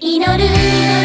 祈る。